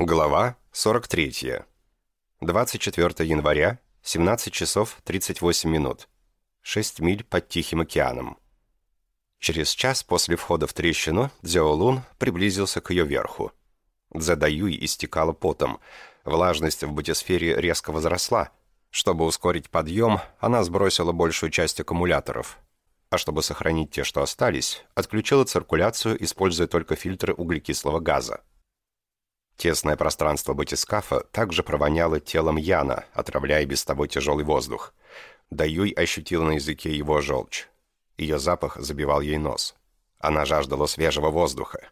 Глава 43. 24 января, 17 часов 38 минут. 6 миль под Тихим океаном. Через час после входа в трещину Дзяолун приблизился к ее верху. Дзадаюй истекала потом. Влажность в батисфере резко возросла. Чтобы ускорить подъем, она сбросила большую часть аккумуляторов. А чтобы сохранить те, что остались, отключила циркуляцию, используя только фильтры углекислого газа. Тесное пространство батискафа также провоняло телом Яна, отравляя без того тяжелый воздух. Даюй ощутила на языке его желчь. Ее запах забивал ей нос. Она жаждала свежего воздуха.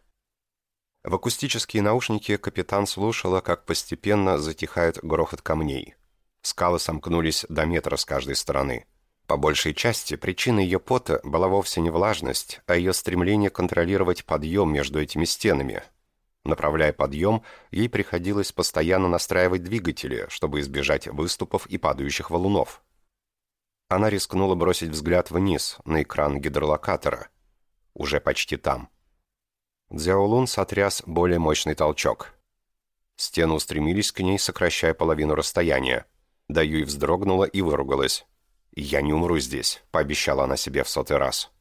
В акустические наушники капитан слушала, как постепенно затихает грохот камней. Скалы сомкнулись до метра с каждой стороны. По большей части причиной ее пота была вовсе не влажность, а ее стремление контролировать подъем между этими стенами – Направляя подъем, ей приходилось постоянно настраивать двигатели, чтобы избежать выступов и падающих валунов. Она рискнула бросить взгляд вниз, на экран гидролокатора. Уже почти там. Дзяолун сотряс более мощный толчок. Стены устремились к ней, сокращая половину расстояния. Даюй вздрогнула и выругалась. «Я не умру здесь», — пообещала она себе в сотый раз.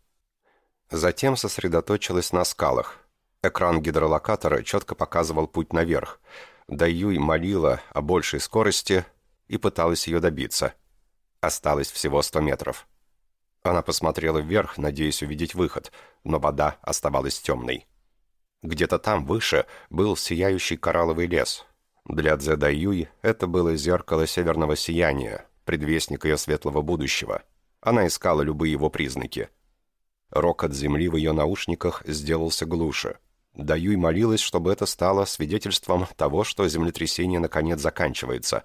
Затем сосредоточилась на скалах — Экран гидролокатора четко показывал путь наверх. Даюй молила о большей скорости и пыталась ее добиться. Осталось всего 100 метров. Она посмотрела вверх, надеясь увидеть выход, но вода оставалась темной. Где-то там, выше, был сияющий коралловый лес. Для Дзедаюй это было зеркало северного сияния, предвестник ее светлого будущего. Она искала любые его признаки. Рокот земли в ее наушниках сделался глуше. Даюй молилась, чтобы это стало свидетельством того, что землетрясение наконец заканчивается.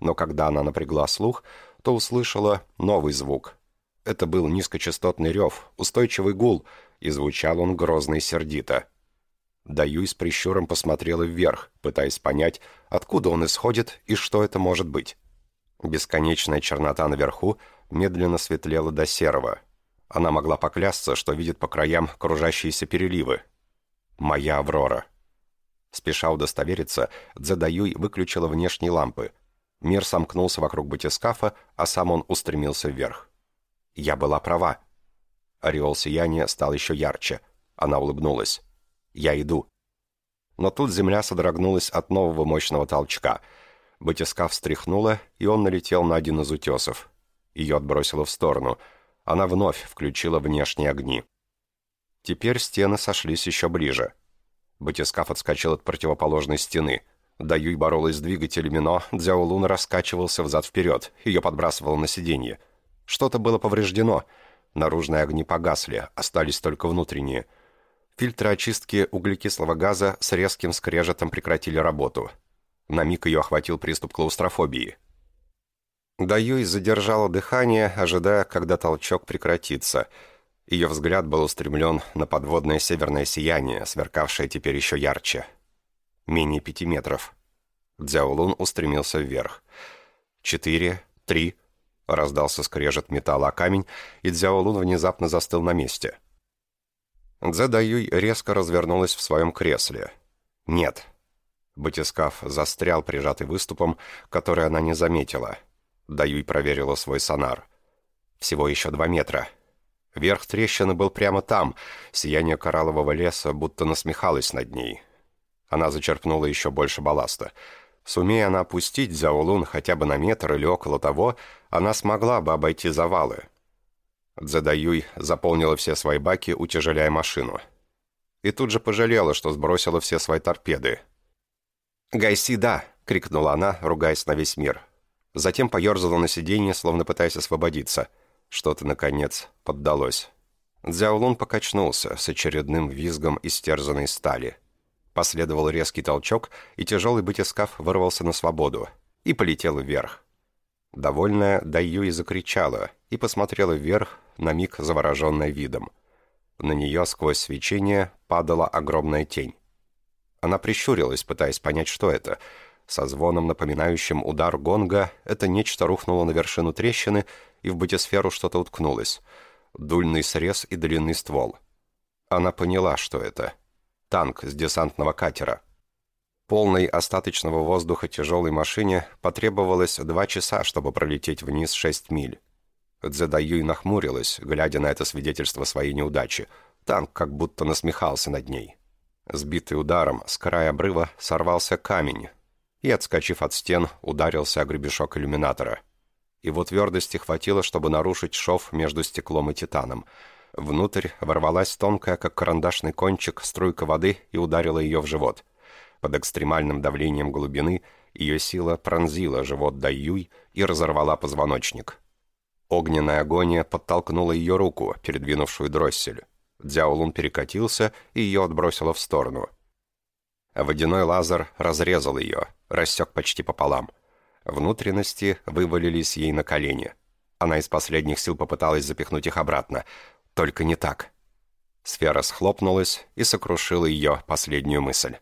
Но когда она напрягла слух, то услышала новый звук. Это был низкочастотный рев, устойчивый гул, и звучал он грозно и сердито. Даюй с прищуром посмотрела вверх, пытаясь понять, откуда он исходит и что это может быть. Бесконечная чернота наверху медленно светлела до серого. Она могла поклясться, что видит по краям кружащиеся переливы, «Моя Аврора». Спеша удостовериться, Дзедаюй выключила внешние лампы. Мир сомкнулся вокруг батискафа, а сам он устремился вверх. «Я была права». Ореол сияния стал еще ярче. Она улыбнулась. «Я иду». Но тут земля содрогнулась от нового мощного толчка. Батискаф встряхнула, и он налетел на один из утесов. Ее отбросило в сторону. Она вновь включила внешние огни. Теперь стены сошлись еще ближе. Батискаф отскочил от противоположной стены. Даюй боролась с двигателями, но Дзяолун раскачивался взад-вперед, ее подбрасывало на сиденье. Что-то было повреждено. Наружные огни погасли, остались только внутренние. Фильтры очистки углекислого газа с резким скрежетом прекратили работу. На миг ее охватил приступ клаустрофобии. Даюй задержала дыхание, ожидая, когда толчок прекратится — ее взгляд был устремлен на подводное северное сияние, сверкавшее теперь еще ярче. Менее пяти метров. Дзяолун устремился вверх. Четыре, три. Раздался скрежет металла о камень, и Дзяолун внезапно застыл на месте. Дзе Даюй резко развернулась в своем кресле. «Нет». Батискаф застрял, прижатый выступом, который она не заметила. Даюй проверила свой сонар. «Всего еще два метра». Верх трещины был прямо там, сияние кораллового леса будто насмехалось над ней. Она зачерпнула еще больше балласта. Сумея она опустить Зяолун хотя бы на метр или около того, она смогла бы обойти завалы. Дзадаюй заполнила все свои баки, утяжеляя машину. И тут же пожалела, что сбросила все свои торпеды. «Гайси, да!» — крикнула она, ругаясь на весь мир. Затем поерзала на сиденье, словно пытаясь освободиться — что-то, наконец, поддалось. Дзяолун покачнулся с очередным визгом истерзанной стали. Последовал резкий толчок, и тяжелый батискаф вырвался на свободу и полетел вверх. Довольная, Дайюи закричала и посмотрела вверх, на миг завороженная видом. На нее сквозь свечение падала огромная тень. Она прищурилась, пытаясь понять, что это — со звоном, напоминающим удар гонга, это нечто рухнуло на вершину трещины, и в батисферу что-то уткнулось. Дульный срез и длинный ствол. Она поняла, что это. Танк с десантного катера. Полной остаточного воздуха тяжелой машине потребовалось два часа, чтобы пролететь вниз шесть миль. Цзэдаюй нахмурилась, глядя на это свидетельство своей неудачи. Танк как будто насмехался над ней. Сбитый ударом, с края обрыва сорвался камень и, отскочив от стен, ударился о гребешок иллюминатора. Его твердости хватило, чтобы нарушить шов между стеклом и титаном. Внутрь ворвалась тонкая, как карандашный кончик, струйка воды и ударила ее в живот — под экстремальным давлением глубины ее сила пронзила живот Даюй и разорвала позвоночник. Огненная агония подтолкнула ее руку, передвинувшую дроссель. Дзяолун перекатился и ее отбросило в сторону. Водяной лазер разрезал ее, рассек почти пополам. Внутренности вывалились ей на колени. Она из последних сил попыталась запихнуть их обратно. Только не так. Сфера схлопнулась и сокрушила ее последнюю мысль.